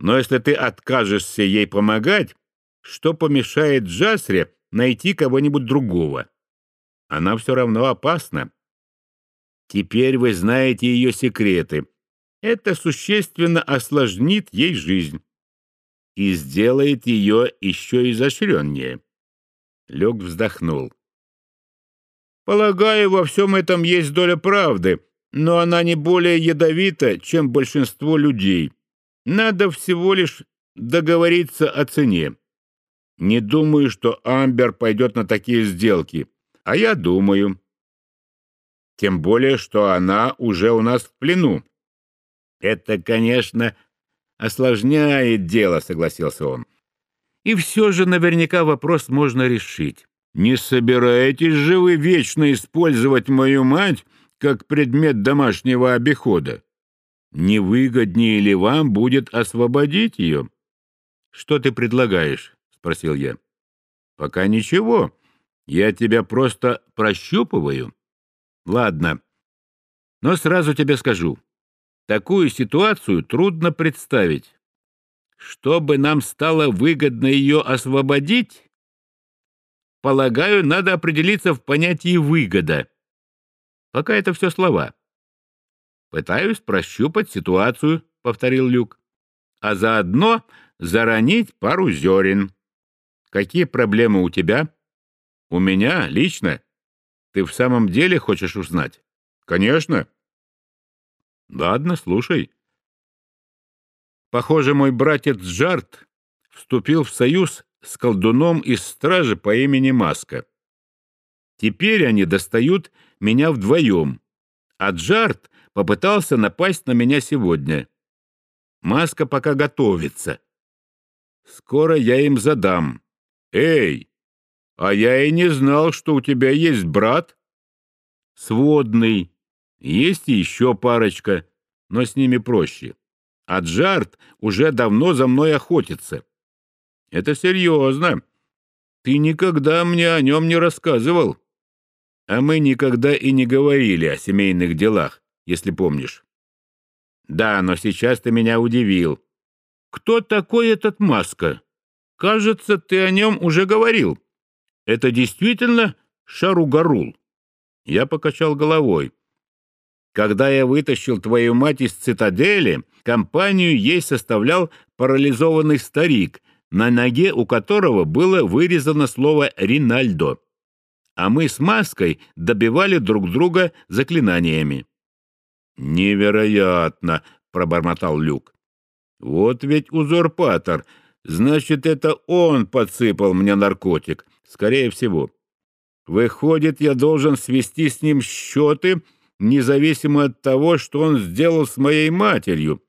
Но если ты откажешься ей помогать, что помешает Джасре найти кого-нибудь другого? Она все равно опасна. Теперь вы знаете ее секреты. Это существенно осложнит ей жизнь и сделает ее еще изощреннее. Лег вздохнул. Полагаю, во всем этом есть доля правды, но она не более ядовита, чем большинство людей. Надо всего лишь договориться о цене. Не думаю, что Амбер пойдет на такие сделки, а я думаю. Тем более, что она уже у нас в плену. Это, конечно, осложняет дело, согласился он. И все же наверняка вопрос можно решить. Не собираетесь же вы вечно использовать мою мать как предмет домашнего обихода? Не выгоднее ли вам будет освободить ее? — Что ты предлагаешь? — спросил я. — Пока ничего. Я тебя просто прощупываю. Ладно. Но сразу тебе скажу. Такую ситуацию трудно представить. Чтобы нам стало выгодно ее освободить, полагаю, надо определиться в понятии «выгода». Пока это все слова. Пытаюсь прощупать ситуацию, — повторил Люк, — а заодно заронить пару зерен. Какие проблемы у тебя? У меня лично. Ты в самом деле хочешь узнать? Конечно. Ладно, слушай. Похоже, мой братец Джарт вступил в союз с колдуном из стражи по имени Маска. Теперь они достают меня вдвоем, а Джарт попытался напасть на меня сегодня. Маска пока готовится. Скоро я им задам. Эй, а я и не знал, что у тебя есть брат. Сводный. Есть еще парочка, но с ними проще. А Джарт уже давно за мной охотится. Это серьезно. Ты никогда мне о нем не рассказывал. А мы никогда и не говорили о семейных делах, если помнишь. Да, но сейчас ты меня удивил. Кто такой этот Маска? Кажется, ты о нем уже говорил. Это действительно Шаругарул? Я покачал головой. Когда я вытащил твою мать из цитадели, компанию ей составлял парализованный старик, на ноге у которого было вырезано слово «Ринальдо». А мы с Маской добивали друг друга заклинаниями. «Невероятно!» — пробормотал Люк. «Вот ведь узурпатор! Значит, это он подсыпал мне наркотик, скорее всего. Выходит, я должен свести с ним счеты, независимо от того, что он сделал с моей матерью.